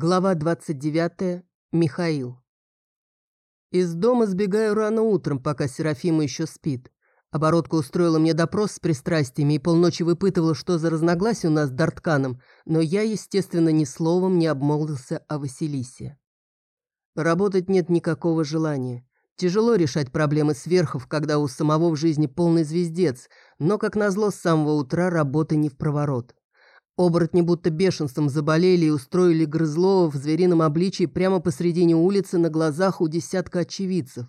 Глава 29. Михаил. Из дома сбегаю рано утром, пока Серафима еще спит. Оборотка устроила мне допрос с пристрастиями и полночи выпытывала, что за разногласие у нас с Дартканом, но я, естественно, ни словом не обмолвился о Василисе. Работать нет никакого желания. Тяжело решать проблемы сверхов, когда у самого в жизни полный звездец, но, как назло, с самого утра работы не в проворот. Оборотни будто бешенством заболели и устроили Грызлова в зверином обличии прямо посредине улицы на глазах у десятка очевидцев.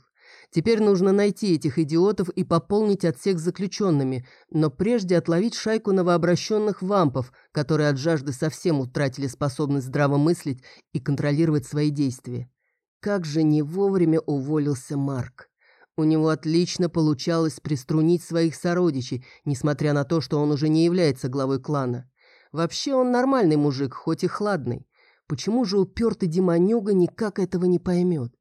Теперь нужно найти этих идиотов и пополнить отсек заключенными, но прежде отловить шайку новообращенных вампов, которые от жажды совсем утратили способность здраво мыслить и контролировать свои действия. Как же не вовремя уволился Марк. У него отлично получалось приструнить своих сородичей, несмотря на то, что он уже не является главой клана. Вообще он нормальный мужик, хоть и хладный. Почему же упертый демонюга никак этого не поймет?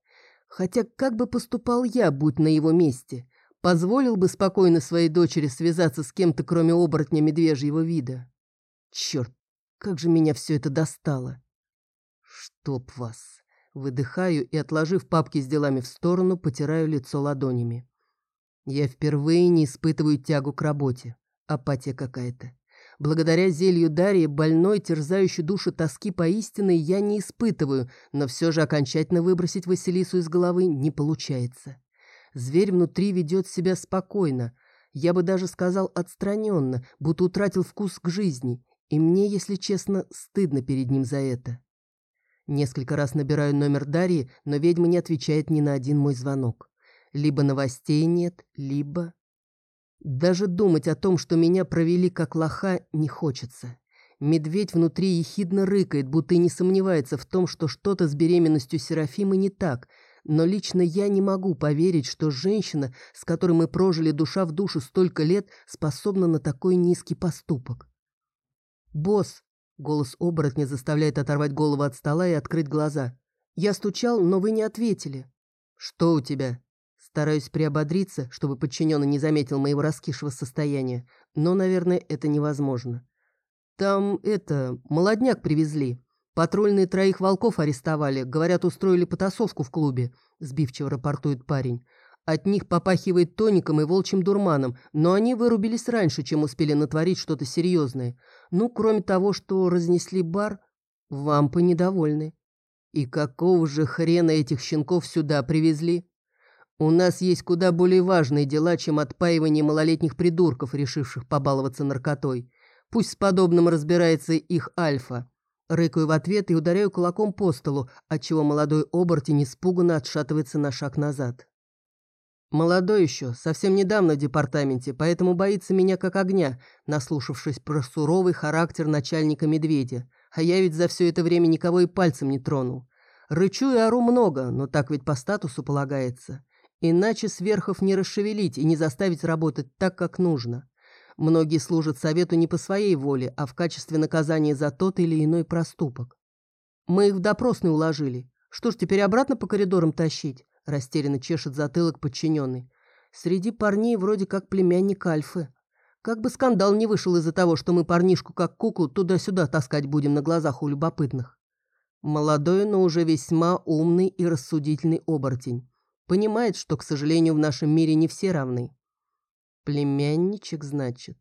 Хотя как бы поступал я, будь на его месте? Позволил бы спокойно своей дочери связаться с кем-то, кроме оборотня медвежьего вида? Черт, как же меня все это достало! Чтоб вас! Выдыхаю и, отложив папки с делами в сторону, потираю лицо ладонями. Я впервые не испытываю тягу к работе. Апатия какая-то. Благодаря зелью Дарьи больной, терзающей душу тоски поистине я не испытываю, но все же окончательно выбросить Василису из головы не получается. Зверь внутри ведет себя спокойно, я бы даже сказал отстраненно, будто утратил вкус к жизни, и мне, если честно, стыдно перед ним за это. Несколько раз набираю номер Дарьи, но ведьма не отвечает ни на один мой звонок. Либо новостей нет, либо... Даже думать о том, что меня провели как лоха, не хочется. Медведь внутри ехидно рыкает, будто и не сомневается в том, что что-то с беременностью Серафимы не так, но лично я не могу поверить, что женщина, с которой мы прожили душа в душу столько лет, способна на такой низкий поступок. «Босс!» — голос оборотня заставляет оторвать голову от стола и открыть глаза. «Я стучал, но вы не ответили». «Что у тебя?» Стараюсь приободриться, чтобы подчиненный не заметил моего раскисшего состояния, но, наверное, это невозможно. Там, это, молодняк привезли. Патрульные троих волков арестовали, говорят, устроили потасовку в клубе, сбивчиво рапортует парень. От них попахивает тоником и волчьим дурманом, но они вырубились раньше, чем успели натворить что-то серьезное. Ну, кроме того, что разнесли бар, вампы недовольны. И какого же хрена этих щенков сюда привезли? У нас есть куда более важные дела, чем отпаивание малолетних придурков, решивших побаловаться наркотой. Пусть с подобным разбирается их альфа. Рыкаю в ответ и ударяю кулаком по столу, отчего молодой оборотень испуганно отшатывается на шаг назад. Молодой еще, совсем недавно в департаменте, поэтому боится меня как огня, наслушавшись про суровый характер начальника медведя. А я ведь за все это время никого и пальцем не тронул. Рычу и ору много, но так ведь по статусу полагается. Иначе сверхов не расшевелить и не заставить работать так, как нужно. Многие служат совету не по своей воле, а в качестве наказания за тот или иной проступок. Мы их в допросный уложили. Что ж, теперь обратно по коридорам тащить? Растерянно чешет затылок подчиненный. Среди парней вроде как племянник Альфы. Как бы скандал не вышел из-за того, что мы парнишку как куклу туда-сюда таскать будем на глазах у любопытных. Молодой, но уже весьма умный и рассудительный оборотень. Понимает, что, к сожалению, в нашем мире не все равны. Племянничек, значит.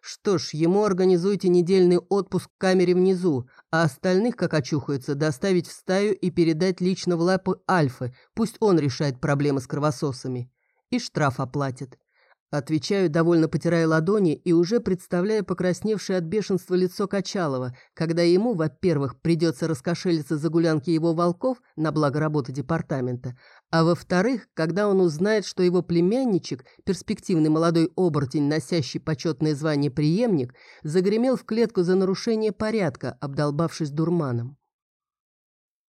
Что ж, ему организуйте недельный отпуск в камере внизу, а остальных, как очухаются, доставить в стаю и передать лично в лапы Альфы, пусть он решает проблемы с кровососами. И штраф оплатит. Отвечаю, довольно потирая ладони и уже представляя покрасневшее от бешенства лицо Качалова, когда ему, во-первых, придется раскошелиться за гулянки его волков на благо работы департамента, а во-вторых, когда он узнает, что его племянничек, перспективный молодой оборотень, носящий почетное звание преемник, загремел в клетку за нарушение порядка, обдолбавшись дурманом.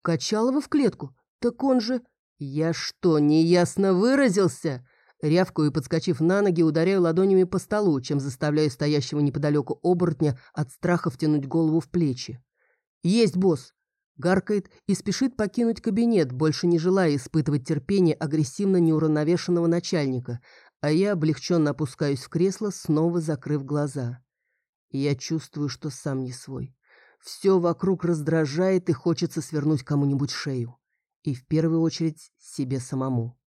«Качалова в клетку? Так он же...» «Я что, неясно выразился?» Рявкаю и, подскочив на ноги, ударяю ладонями по столу, чем заставляю стоящего неподалеку оборотня от страха втянуть голову в плечи. «Есть, босс!» Гаркает и спешит покинуть кабинет, больше не желая испытывать терпение агрессивно неуравновешенного начальника, а я облегченно опускаюсь в кресло, снова закрыв глаза. я чувствую, что сам не свой. Все вокруг раздражает и хочется свернуть кому-нибудь шею. И в первую очередь себе самому.